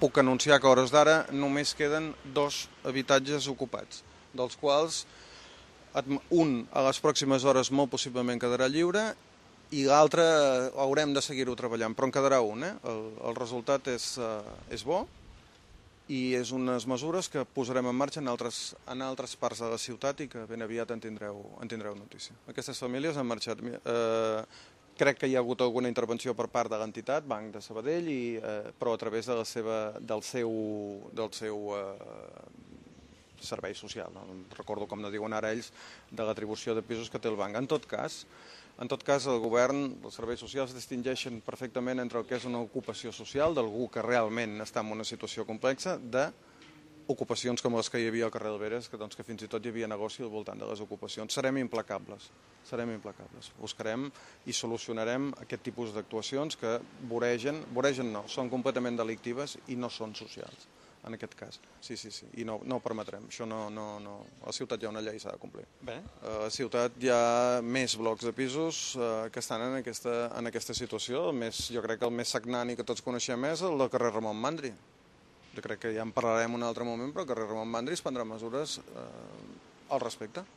Puc anunciar que a hores d'ara només queden dos habitatges ocupats, dels quals un a les pròximes hores molt possiblement quedarà lliure i l'altre haurem de seguir-ho treballant, però en quedarà un. Eh? El, el resultat és, eh, és bo i és unes mesures que posarem en marxa en altres, en altres parts de la ciutat i que ben aviat en tindreu, en tindreu notícia. Aquestes famílies han marxat. Eh, crec que hi ha hagut alguna intervenció per part de l'entitat, Banc de Sabadell, i, eh, però a través de la seva, del seu, del seu eh, servei social. No? Recordo com no diuen ara ells de l'atribució de pisos que té el banc. En tot cas, en tot cas, el govern, els serveis socials distingeixen perfectament entre el que és una ocupació social d'algú que realment està en una situació complexa de ocupacions com les que hi havia al carrer Alberes, que, doncs, que fins i tot hi havia negoci al voltant de les ocupacions. Serem implacables, serem implacables. Buscarem i solucionarem aquest tipus d'actuacions que voregen, voregen no, són completament delictives i no són socials en aquest cas. Sí, sí, sí. I no, no ho permetrem. Això no, no, no... A la ciutat hi ha una llei i s'ha de complir. Bé. A la ciutat hi ha més blocs de pisos eh, que estan en aquesta, en aquesta situació. El més, jo crec que el més sagnant i que tots coneixem és el del carrer Ramon Mandri. Jo crec que ja en parlarem un altre moment, però carrer Ramon Mandri es prendrà mesures eh, al respecte.